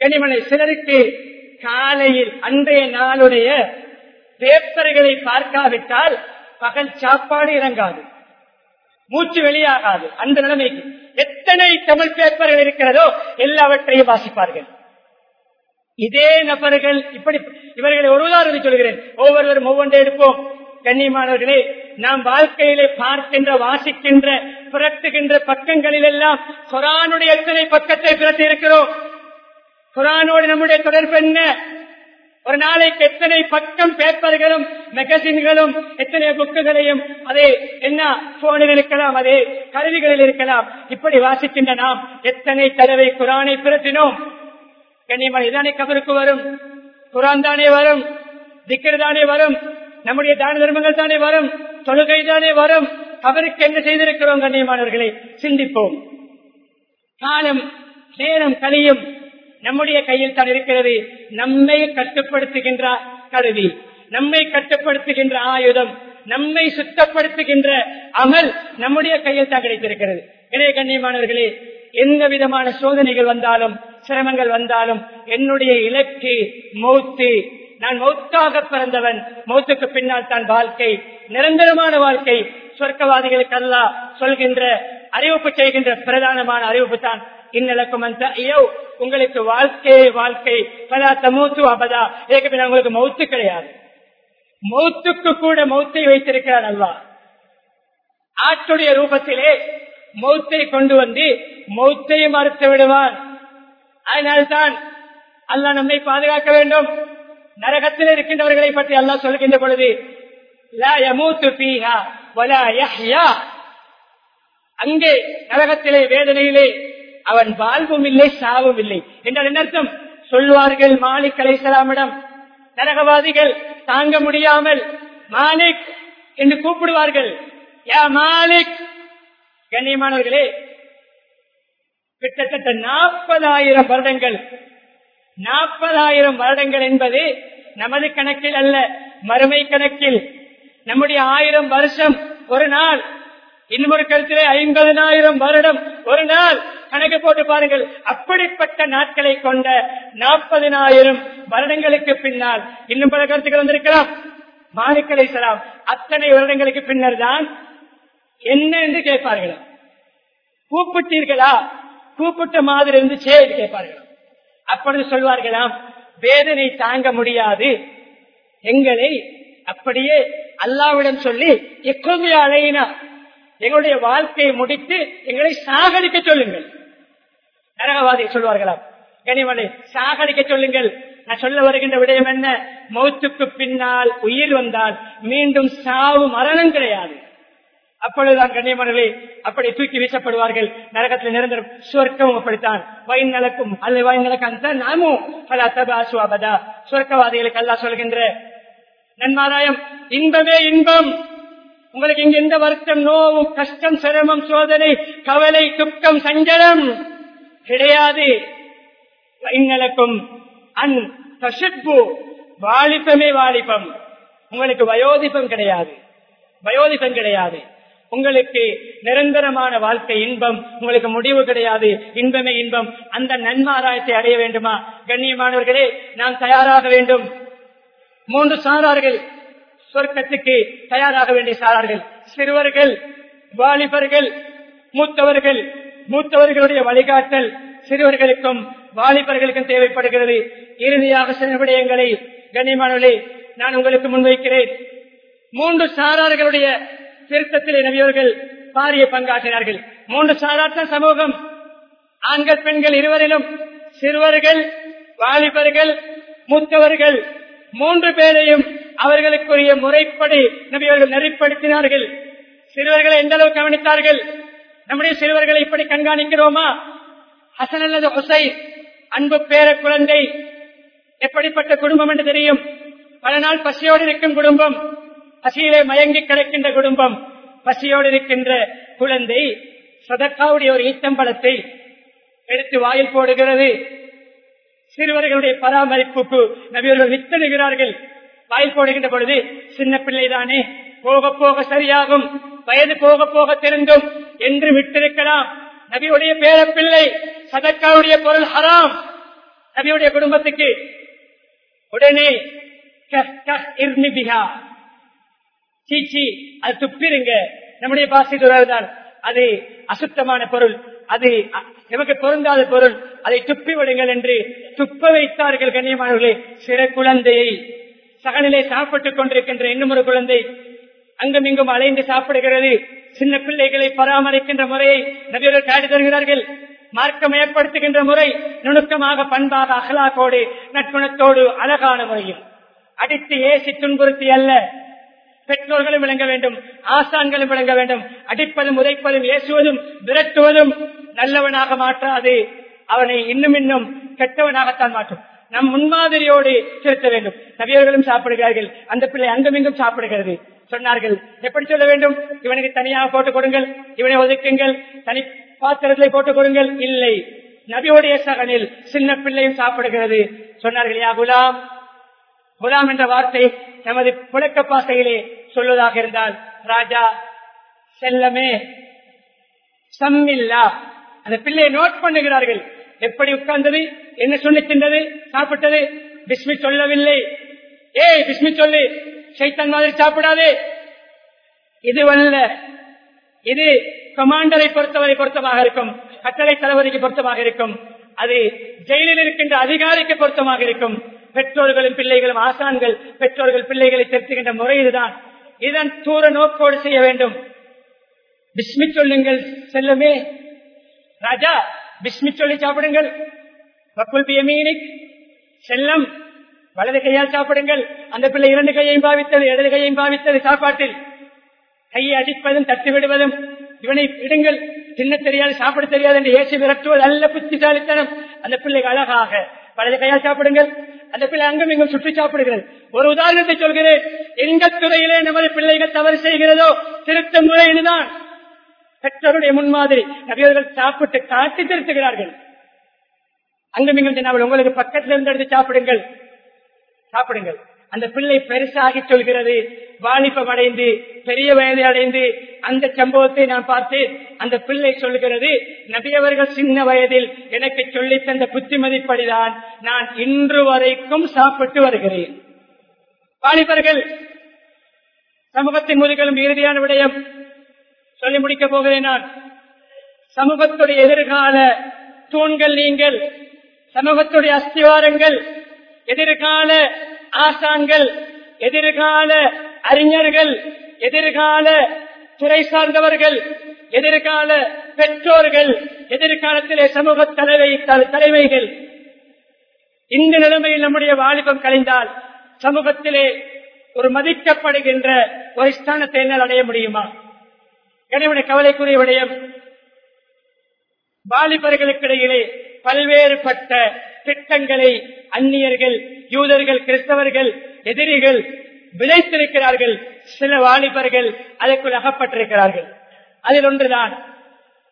A: கனிமனை சிலருக்கு காலையில் அன்றைய நாளுடைய பேப்பர்களை பார்க்காவிட்டால் பகல் சாப்பாடு இறங்காது. மூச்சு வெளியாகாது. அந்த நிலைமைக்கு எத்தனை தமிழ் பேப்பர்கள் இருக்கிறதோ எல்லாவற்றையும் வாசிப்பார்கள். இதே நபர்கள் இப்படி இவர்களை ஒரு உதாரணம் சொல்கிறேன். ஒவ்வொருவரும் ஒவ்வொன்றே எடுப்போம். கண்ணியமானவர்களே நாம் வாழ்க்கையிலே பார்க்கின்ற வாசிக்கின்ற புரட்டுகின்ற பக்கங்களில் எல்லாம் குரானுடைய எத்தனை பக்கத்தை பிறத்தி இருக்கிறோம் குரானோடு நம்முடைய தொடர்பு என்ன? ஒரு நாளைக்கு எத்தனை பக்கம் பேப்பர்களும் மெகசின்களும் எத்தனை புக்குகளையும் அதே என்ன போனில் இருக்கலாம் அதே கருவிகளில் இருக்கலாம். இப்படி வாசிக்கின்ற நாம் எத்தனை தடவை குரானை பிறத்தினோம் கண்ணியமான தானே கபருக்கு வரும். குரான் தானே வரும். திக்கர் தானே வரும். நம்முடைய தான தர்மங்கள் தானே வரும். தொழுகை தானே வரும். அவருக்கு என்ன செய்திருக்கிறோம் கண்ணியமானவர்களை? சிந்திப்போம். காலம் நேரம் கலியும் நம்முடைய கையில் தான் இருக்கிறது. நம்மை கட்டுப்படுத்துகின்ற கருவி. நம்மை கட்டுப்படுத்துகின்ற ஆயுதம். நம்மை சுத்தப்படுத்துகின்ற அமல் நம்முடைய கையில் தான் கிடைத்திருக்கிறது. இணைய கண்ணியமானவர்களே எந்த விதமான சோதனைகள் வந்தாலும் சிரமங்கள் வந்தாலும் என்னுடைய இலக்கு மௌத்து நான் மௌத்தாக பிறந்தவன் மௌத்துக்கு பின்னால் தான் வாழ்க்கை நிரந்தரமான வாழ்க்கை சொர்க்கவாதிகளுக்கு அல்ல சொல்கின்ற அறிவிப்பு செய்கின்ற பிரதானமான அறிவிப்பு தான் உங்களுக்கு வாழ்க்கையே வாழ்க்கை. பல தமூத்து அபதா. ஏற்கனவே உங்களுக்கு மௌத்து கிடையாது. மௌத்துக்கு கூட மௌத்தை வைத்திருக்கிறார் அல்லா ஆட்டுடைய ரூபத்திலே மௌத்தை கொண்டு வந்து மௌத்தை மறுத்து விடுவான் அதனால்தான் அல்லாஹ் நம்மை பாதுகாக்க வேண்டும். நரகத்தில் இருக்கின்றவர்களை பற்றி அல்லாஹ் சொல்கின்ற பொழுது அங்கே நரகத்திலே வேதனையிலே அவன் வாழ்வும் இல்லை சாவும் இல்லை என்றால் என்ன அர்த்தம்? சொல்வார்கள் மாலிக் அலைசலாமிடம் நரகவாதிகள் தாங்க முடியாமல் மாலிக் என்று கூப்பிடுவார்கள். யா மாலிக்! கண்ணியமானவர்களே கிட்டத்தட்ட நாற்பதாயிரம் வருடங்கள் நாற்பதாயிரம் வருடங்கள் என்பது நமது கணக்கில் அல்ல மறுமை கணக்கில். நம்முடைய ஆயிரம் வருஷம் ஒரு நாள் இன்னொரு கருத்திலே ஐம்பதனாயிரம் வருடம் ஒரு நாள். கணக்கு போட்டு பாருங்கள். அப்படிப்பட்ட நாட்களை கொண்ட நாற்பதினாயிரம் வருடங்களுக்கு பின்னால் இன்னும் பல கருத்துக்கள் வந்திருக்கலாம். மாணிக்கலை சலாம் அத்தனை வருடங்களுக்கு பின்னர் தான் என்ன என்று கேட்பார்களாம் கூப்பிட்டீர்களா? கூப்பிட்ட மாதிரி இருந்து என்று கேட்பார்களாம் அப்பொழுது சொல்வார்களாம் வேதனை தாங்க முடியாது. எங்களை அப்படியே அல்லாவிடம் சொல்லி எப்போதுமே அலையினா எங்களுடைய வாழ்க்கையை முடித்து எங்களை சாகடிக்க சொல்லுங்கள். நரகவாதி சொல்வார்களாம். கனிமலை சாகடிக்க சொல்லுங்கள். நான் சொல்ல வருகின்ற விடயம் என்ன? மௌத்துக்கு பின்னால் உயிர் வந்தால் மீண்டும் சாவு மரணம் கிடையாது. அப்பொழுதுதான் கண்ணியமானவே அப்படி தூக்கி வீசப்படுவார்கள். நரகத்தில் நிரந்தரம் சுவர்க்கம் அப்படித்தான். வயின் நலக்கும் அல்லது வயின் நலக்கம் நாமும் பல அத்தபாசுவாபதா சுவர்க்கவாதிகளுக்கு அல்லா சொல்கின்ற நன்மாராயம் இன்பமே இன்பம். உங்களுக்கு இங்க எந்த வருத்தம் நோவும் கஷ்டம் சிரமம் சோதனை கவலை துக்கம் சஞ்சலம் கிடையாது. இன்னலக்கும் அன் தசிப்பு வாலிபமே வாலிபம். உங்களுக்கு வயோதிபம் கிடையாது. வயோதிபம் கிடையாது. உங்களுக்கு நிரந்தரமான வாழ்க்கை இன்பம் உங்களுக்கு முடிவு கிடையாது. இன்பமே இன்பம். அந்த நன்மாராயத்தை அடைய வேண்டுமா? கண்ணியமானவர்களே நாம் தயாராக வேண்டும். மூன்று சாரார்கள் சொர்க்கத்துக்கு தயாராக வேண்டிய சாரார்கள் சிறுவர்கள் வாலிபர்கள் மூத்தவர்கள் மூத்தவர்களுடைய வழிகாட்டல் சிறுவர்களுக்கும் வாலிபர்களுக்கும் தேவைப்படுகிறது. இறுதியாக சில விடயங்களை கண்ணியமானவர்களே நான் உங்களுக்கு முன்வைக்கிறேன். மூன்று சாரார்களுடைய திருத்தத்தில் நபியவர்கள் பாரிய பங்காற்றினார்கள். மூன்று சாராட்ட சமூகம். ஆண்கள் பெண்கள் இருவரிலும் சிறுவர்கள் வாலிபர்கள் மூத்தவர்கள் மூன்று பேரையும் அவர்களுக்குரிய முறைப்படி நபியவர்கள் நெறிப்படுத்தினார்கள். சிறுவர்களை எந்த அளவு கவனித்தார்கள்? நம்முடைய சிறுவர்களை இப்படி கண்காணிக்கிறோமா? ஹசன் அல்லது ஹுசை அன்பு பேர குழந்தை எப்படிப்பட்ட குடும்பம் என்று தெரியும்? பல நாள் பசியோடு இருக்கும் குடும்பம் பசியிலே மயங்கி கிடக்கின்ற குடும்பம் பசியோடு இருக்கின்ற குழந்தை சதக்காவுடைய ஒரு ஈத்தம்பழத்தை எடுத்து வாயில் போடுகிறது. சிறுவர்களுடைய பராமரிப்புக்கு நபியர்கள் வித்தனுகிறார்கள் வாயில் போடுகின்ற பொழுது சின்ன பிள்ளைதானே போக போக சரியாகும் வயது போக போக தெரிந்தும் என்று விட்டிருக்கலாம். நபியுடைய பேர பிள்ளை சதக்காவுடைய பொருள் ஹராம். நபியுடைய குடும்பத்துக்கு உடனே சீச்சி அது துப்பிருங்க நம்முடைய பாசிதுதான் அது அசுத்தமான பொருள். அது எமக்கு பொருந்தாத பொருள். அதை துப்பி விடுங்கள் என்று துப்ப வைத்தார்கள் கண்ணியமானவர்களே சிற குழந்தையை. சகனிலே சாப்பிட்டுக் கொண்டிருக்கின்ற இன்னும் ஒரு குழந்தை அங்கும் இங்கும் அலைந்து சாப்பிடுகிறது. சின்ன பிள்ளைகளை பராமரிக்கின்ற முறையை நபியர்கள் காட்டி தருகிறார்கள். மார்க்கம் ஏற்படுத்துகின்ற முறை நுணுக்கமாக பண்பாக அகலாக்கோடு நட்புணத்தோடு அழகான முறையில். அடித்து ஏசி துன்புறுத்தி அல்ல. பெற்றோர்களும் விளங்க வேண்டும் ஆசான்களும் விளங்க வேண்டும். அடிப்பதும் உதைப்பதும் ஏசுவதும் விரட்டுவதும் நல்லவனாக மாற்றாது. அவனை இன்னும் இன்னும் கெட்டவனாகத்தான் மாற்றும். நம் முன்மாதிரியோடு திருத்த வேண்டும். நவியர்களும் சாப்பிடுகிறார்கள். அந்த பிள்ளை அங்குமிங்கும் சாப்பிடுகிறது. சொன்னார்கள் எப்படி சொல்ல வேண்டும்? இவனுக்கு தனியாக போட்டுக் கொடுங்கள். இவனை ஒதுக்குங்கள். தனி பாத்திரத்தை போட்டுக் கொடுங்கள். இல்லை. நபியோடைய சகனில் சின்ன பிள்ளையும் சாப்பிடுகிறது. சொன்னார்கள் யா குலாம். குலாம் என்ற வார்த்தை நமது புழக்க பாசையிலே சொல்வதாக இருந்தால் ராஜா செல்லமே சம்மில்லா அந்த பிள்ளையை நோட் பண்ணுகிறார்கள். எப்படி உட்கார்ந்தது? என்ன சொல்லி தின்றது? சாப்பிட்டது? பிஸ்மி சொல்லவில்லை. ஏய் பிஸ்மி சொல்லு. சைத்தன் மாதிரி சாப்பிடாதே. இது அல்ல இது கமாண்டரை பொறுத்தவரை பொருத்தமாக இருக்கும். கட்டளை தளபதிக்கு பொருத்தமாக இருக்கும். அது ஜெயிலில் இருக்கின்ற அதிகாரிக்கு பொருத்தமாக இருக்கும். பெற்றோர்களும் பிள்ளைகளும் ஆசான்கள் பெற்றோர்கள் பிள்ளைகளை திருத்துகின்ற முறை இதுதான். இதன் தூர நோக்கோடு செய்ய வேண்டும். பிஸ்மி சொல்லுங்கள் செல்லுமே. ராஜா பிஸ்மி சொல்லி சாப்பிடுங்கள். வக்குல் பியமீனிக் செல்லம் வலது கையால் சாப்பிடுங்கள். அந்த பிள்ளை இரண்டு கையையும் பாவித்தது இடது கையையும் பாவித்தது சாப்பாட்டில். கையை அடிப்பதும் தட்டு விடுவதும் இவனை விடுங்கள். தின்ன தெரியாது சாப்பிட தெரியாது என்று ஏசி விரட்டுவது அல்ல புத்திசாலித்தனம். அந்த பிள்ளைக்கு அழகாக வலது கையால் சாப்பிடுங்கள். அந்த பிள்ளை அங்கும் இங்கும் சுற்றி சாப்பிடுகிறது. ஒரு உதாரணத்தை சொல்கிறேன். எந்த துறையிலே நமது பிள்ளைகள் தவறு செய்கிறதோ திருத்த முறையில்தான். பெற்றோருடைய முன்மாதிரி நபியர்கள் சாப்பிட்டு காட்டி திருத்துகிறார்கள். அங்கும் இங்கும் உங்களுக்கு பக்கத்தில் இருந்து எடுத்து சாப்பிடுங்கள். சாப்பிடுங்கள். அந்த பிள்ளை பெருசாகி சொல்கிறது. வாலிபம் அடைந்து பெரிய வயதை அடைந்து அந்த சம்பவத்தை நான் பார்த்தேன். அந்த பிள்ளை சொல்கிறது நபியவர்கள் சின்ன வயதில் எனக்கு சொல்லி தந்த புத்திமதிப்படிதான் நான் இன்று வரைக்கும் சாப்பிட்டு வருகிறேன். வாலிபர்கள் சமூகத்தின் முதுகலும் இறுதியான விடயம். சொல்லி முடிக்கப் போகிறேன் நான். சமூகத்துடைய எதிர்கால தூண்கள் நீங்கள் சமூகத்துடைய அஸ்திவாரங்கள் எதிர்கால ஆசான்கள் எதிர்கால அறிஞர்கள் எதிர்கால துறை சார்ந்தவர்கள் எதிர்கால பெற்றோர்கள் எதிர்காலத்திலே சமூக தலைவை தலைமைகள். இந்த நிலைமையில் நம்முடைய வாலிபம் கலைந்தால் சமூகத்திலே ஒரு மதிக்கப்படுகின்ற ஒரு ஸ்தானத்தை என்னால் அடைய முடியுமா? கனிவுடைய கவலைக்குரிய விடயம் வாலிபர்களுக்கிடையிலே பல்வேறுபட்ட திட்டங்களை அந்நியர்கள் யூதர்கள் கிறிஸ்தவர்கள் எதிரிகள் விதைத்திருக்கிறார்கள். சில வாலிபர்கள் அதற்குள் அகப்பட்டிருக்கிறார்கள். அதில் ஒன்றுதான்.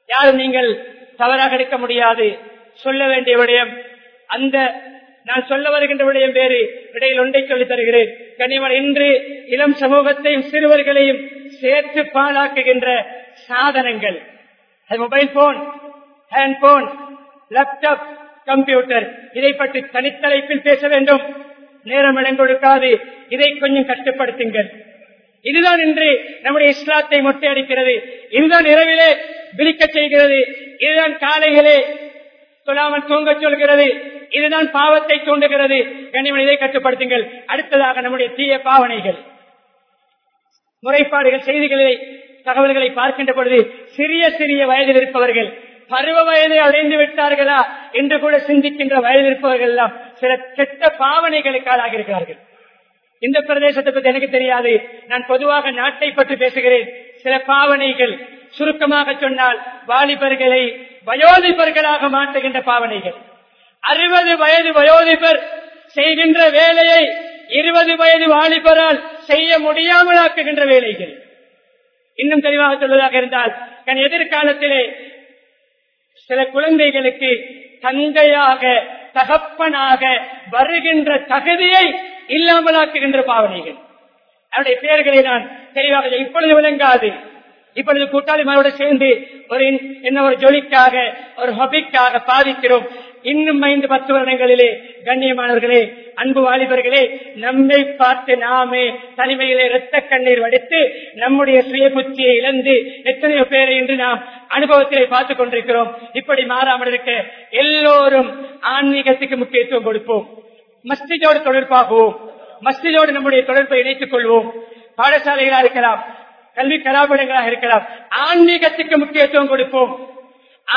A: யாரும் நீங்கள் தவறாக எடுக்க முடியாது. சொல்ல வேண்டிய விடயம் அந்த நான் சொல்ல வருகின்ற விடயம் வேறு. இடையில் ஒன்றை சொல்லித் தருகிறேன். கனிமன் இன்று இளம் சமூகத்தையும் சிறுவர்களையும் சேர்த்து பாழாக்குகின்ற சாதனங்கள். Mobile phone hand phone laptop computer இதை பற்றி தனித்தலைப்பில் பேச வேண்டும். நேரம் இடம் இதை கொஞ்சம் கட்டுப்படுத்துங்கள். இதுதான் இன்று நம்முடைய இஸ்லாத்தை மொட்டையடிக்கிறது. இதுதான் இரவிலே விழிக்க செய்கிறது. இதுதான் காலைகளே சொல்லாமல் தூங்க சொல்கிறது. இதுதான் பாவத்தை தூண்டுகிறது. கனிமன் இதை கட்டுப்படுத்துங்கள். அடுத்ததாக நம்முடைய தீய பாவனைகள். முறைப்பாடுகள் செய்திகளை தகவல்களை பார்க்கின்ற பொழுது சிறிய சிறிய வயதில் இருப்பவர்கள் பருவ வயதை அடைந்து விட்டார்களா என்று கூட சிந்திக்கின்ற வயதில் இருப்பவர்கள் எல்லாம் சில கெட்ட பாவனைகளுக்கு ஆளாகி இருக்கிறார்கள். இந்த பிரதேசத்தை பற்றி எனக்கு தெரியாது. நான் பொதுவாக நாட்டை பற்றி பேசுகிறேன். சில பாவனைகள் சுருக்கமாக சொன்னால் வாலிபர்களை வயோதிபர்களாக மாற்றுகின்ற பாவனைகள். அறுபது வயது வயோதிபர் செய்கின்ற வேலையை இருபது வயது வாலிபரால் செய்ய முடியாமல் ஆக்குகின்ற வேலைகள். இன்னும் தெளிவாக சொல்வதாக இருந்தால் தன் எதிர்காலத்திலே சில குழந்தைகளுக்கு தந்தையாக தகப்பனாக வருகின்ற தகுதியை இல்லாமலாக்குகின்ற பாவனைகள். அவருடைய பெயர்களை நான் தெளிவாக இப்பொழுது விளங்காது. இப்பொழுது கூட்டாளிமாரோடு சேர்ந்து ஒரு என்ன ஒரு ஜொலிக்காக ஒரு ஹபிக்காக பாதிக்கிறோம். இன்னும் ஐந்து பத்து வருடங்களிலே கண்ணியமானவர்களே அன்பு வாலிபர்களே நம்மை பார்த்து நாமே தனிமையிலே இரத்த கண்ணீர் வடித்து நம்முடைய சுய புத்தியை இழந்து எத்தனையோ பேரை என்று நாம் அனுபவத்திலே பார்த்துக் கொண்டிருக்கிறோம். இப்படி மாறாமல் இருக்க எல்லோரும் ஆன்மீகத்துக்கு முக்கியத்துவம் கொடுப்போம். மஸ்திஜோடு தொடர்பாகுவோம். மஸ்திஜோடு நம்முடைய தொடர்பை இணைத்துக் கொள்வோம். பாடசாலைகளாக இருக்கலாம் கல்வி கலாபடங்களாக இருக்கலாம் ஆன்மீகத்துக்கு முக்கியத்துவம் கொடுப்போம்.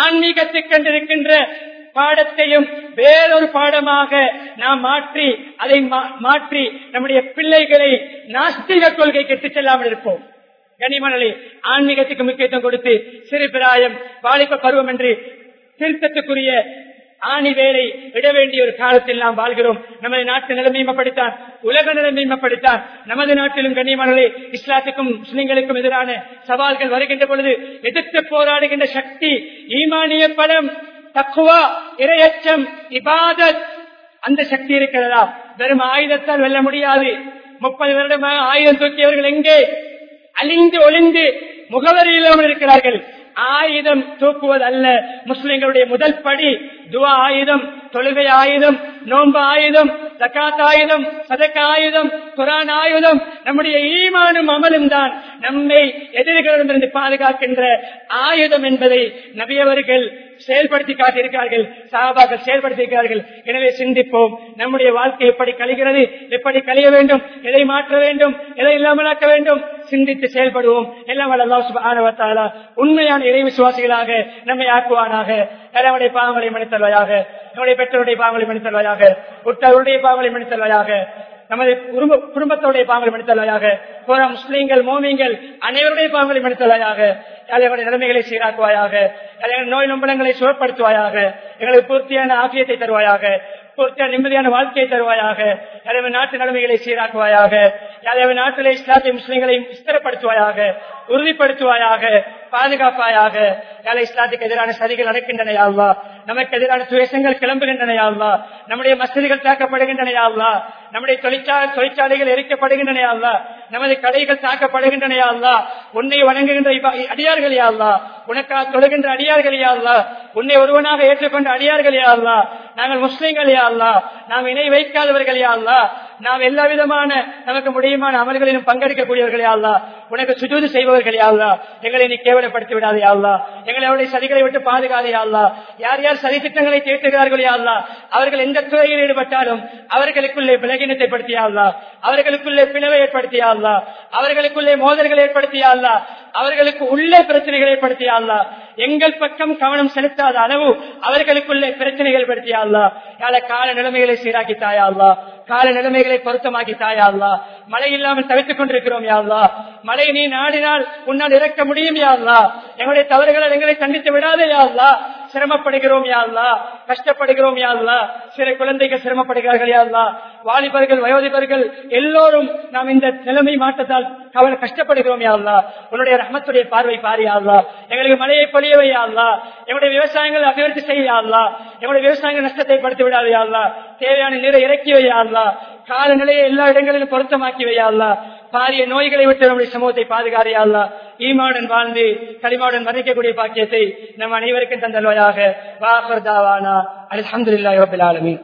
A: ஆன்மீகத்துக்கு இருக்கின்ற பாடத்தையும் வேறொரு பாடமாக நாம் மாற்றி அதை மாற்றி நம்முடைய பிள்ளைகளை நாஸ்திக கொள்கை கெட்டுச் செல்லாமல் இருப்போம். கனிமணலை ஆன்மீகத்துக்கு முக்கியத்துவம் கொடுத்து சிறு பிராயம் பாலிப்ப பருவம் என்று திருத்தத்துக்குரிய ஆணி வேலை விட வேண்டிய ஒரு காலத்தில் நாம் வாழ்கிறோம். நமது நாட்டு நிலைமைப்படுத்தான் உலக நிலைமைப்படுத்தான் நமது நாட்டிலும் கண்ணியமானே இஸ்லாத்துக்கும் முஸ்லிம்களுக்கும் எதிரான சவால்கள் வருகின்ற பொழுது எதிர்த்து போராடுகின்ற சக்தி ஈமானிய பலம் தக்குவா இரையச்சம் இபாதத். அந்த சக்தி இருக்கிறதா? வெறும் ஆயுதத்தால் வெல்ல முடியாது. முப்பது வருடமாக ஆயுதம் தூக்கியவர்கள் எங்கே? அழிந்து ஒளிந்து முகவரி இல்லாமல் இருக்கிறார்கள். ஆயுதம் தூக்குவது அல்ல முஸ்லிம்களுடைய முதல் படி துவா ஆயுதம் தொழுகை ஆயுதம் நோன்பு ஆயுதம் தக்காத் ஆயுதம் சதக்க ஆயுதம் குரான் ஆயுதம். நம்முடைய ஈமானும் அமலும் தான். நம்மை எதிரிகளிடமிருந்து பாதுகாக்கின்ற ஆயுதம் என்பதை நபியவர்கள் செயல்படுத்தி காட்டியிருக்கிறார்கள் சாபாக்கள் செயல்படுத்தியிருக்கிறார்கள். எனவே சிந்திப்போம். நம்முடைய வாழ்க்கை எப்படி கழிகிறது? எப்படி கழிய வேண்டும்? எதை மாற்ற வேண்டும்? எதை இல்லாமலாக்க வேண்டும்? சிந்தித்து செயல்படுவோம். எல்லாம் ஆனவத்தாலா உண்மையான இறை விசுவாசிகளாக நம்மை ஆக்குவானாக. நம்முடைய பாவங்களை மன்னித்தல்வாயாக நம்முடைய பெற்றோருடைய பாவங்களை மன்னித்தல்வாயாக உற்றவருடைய பாவங்களை மன்னித்தல்வாயாக நமது குடும்பத்தோடைய பாவங்களை மன்னித்தல்வாயாக போற முஸ்லீம்கள் மோமியங்கள் அனைவருடைய பாவங்களை மன்னித்தல்வாயாக தலைவருடைய நிலைமைகளை சீராக்குவாயாக. தலைவர் நோய் நம்பளங்களை சுகப்படுத்துவாயாக. எங்களுக்கு பூர்த்தியான ஆசியத்தை தருவாயாக. பூர்த்தியான நிம்மதியான வாழ்க்கையை தருவாயாக. எனவே நாட்டு நிலைமைகளை சீராக்குவாயாக. எனவே நாட்டிலே இஸ்லாத்திய முஸ்லிம்களை விஸ்தரப்படுத்துவாயாக உறுதிப்படுத்துவாயாக. பாதுகாப்பாயாக. ஏழை இஸ்லாத்துக்கு எதிரான சதிகள் நடக்கின்றனையாவா நமக்கு எதிரான துவேஷங்கள் கிளம்புகின்றனையாவா நம்முடைய மசதிகள் தாக்கப்படுகின்றனையாவா நம்முடைய தொழிற்சாலை தொழிற்சாலைகள் எரிக்கப்படுகின்றனையாவா நமது கடைகள் தாக்கப்படுகின்றனையாவா உன்னை வணங்குகின்ற அடியார்கள் யாழ்லா உனக்காக தொழுகின்ற அடியார்கள் யாழ்லா உன்னை ஒருவனாக ஏற்றுக்கொண்ட அடியார்கள் யாழ்லா நாங்கள் முஸ்லீம்கள் யாழ்லா நாம் இணை வைக்காதவர்கள் யாழ்லா நாம் எல்லா விதமான நமக்கு முடியுமான அமல்களிலும் பங்கெடுக்கக்கூடியவர்கள் யாழ்லா உனக்கு சுஜூது செய்பவர்கள் யாழ்லா எங்களை நீ கேவலப்படுத்தி விடாத யாழ்லா எங்களை அவருடைய சதிகளை விட்டு பாதுகாதே யாழ்லா யார் யார் சதி திட்டங்களை தீர்த்துகிறார்கள் யாழ்லா அவர்கள் எந்த துறையில் ஈடுபட்டாலும் அவர்களுக்குள்ளே விலகினத்தை படுத்தியாவா அவர்களுக்குள்ளே பிளவை ஏற்படுத்தியாவா அவர்களுக்குள்ளே மோதல்கள் ஏற்படுத்தியாவா அவர்களுக்கு உள்ளே பிரச்சனைகள் ஏற்படுத்தியாவா எங்கள் பக்கம் கவனம் செலுத்தாத அளவு அவர்களுக்குள்ளே பிரச்சனைகள் படுத்தியாவா யாழ கால நிலைமைகளை சீராக்கி கால நிலைமைகளை பொருத்தமாக்கி தாயாவா மழை இல்லாமல் தவித்துக் கொண்டிருக்கிறோம் யாழ்லா மழை நீ நாடினால் உன்னால் இறக்க முடியும் யாழ்லா எங்களுடைய தவறுகளை எங்களை கண்டித்து விடாதே யாழ்லா சிரமப்படுகிறோம் யாழ்லா கஷ்டப்படுகிறோம் யாழ்லா சிறு குழந்தைகள் சிரமப்படுகிறார்கள் யாழ்லா வாலிபர்கள் வயோதிபர்கள் எல்லோரும் நாம் இந்த நிலைமை மாற்றத்தால் கவலை கஷ்டப்படுகிறோம் யாழ்லா உன்னுடைய ரஹமத்துடைய பார்வை பாரு பாரியாள்லா எங்களுக்கு மழையை பொழியவை யாழ்லா எங்களுடைய விவசாயங்கள் அபிவிருத்தி செய்யாள்லா எங்களுடைய விவசாயங்கள் நஷ்டத்தை படுத்தி விடாது யாழ்லா தேவையான நீரை இறக்கி வையாள்லா காலநிலையை எல்லா இடங்களிலும் பொருத்தமாக்கி வையாள்லா பாரிய நோய்களை விட்டு நம்முடைய சமூகத்தை பாதுகாறியாள்லா ஈமாவுடன் வாழ்ந்து களிமாவுடன் வர்ணிக்கக்கூடிய பாக்கியத்தை நம் அனைவருக்கும் தந்தல்வாயாக வாஹர் தாவானா. அலமதுல்லாஹி ரபில் ஆலமீன்.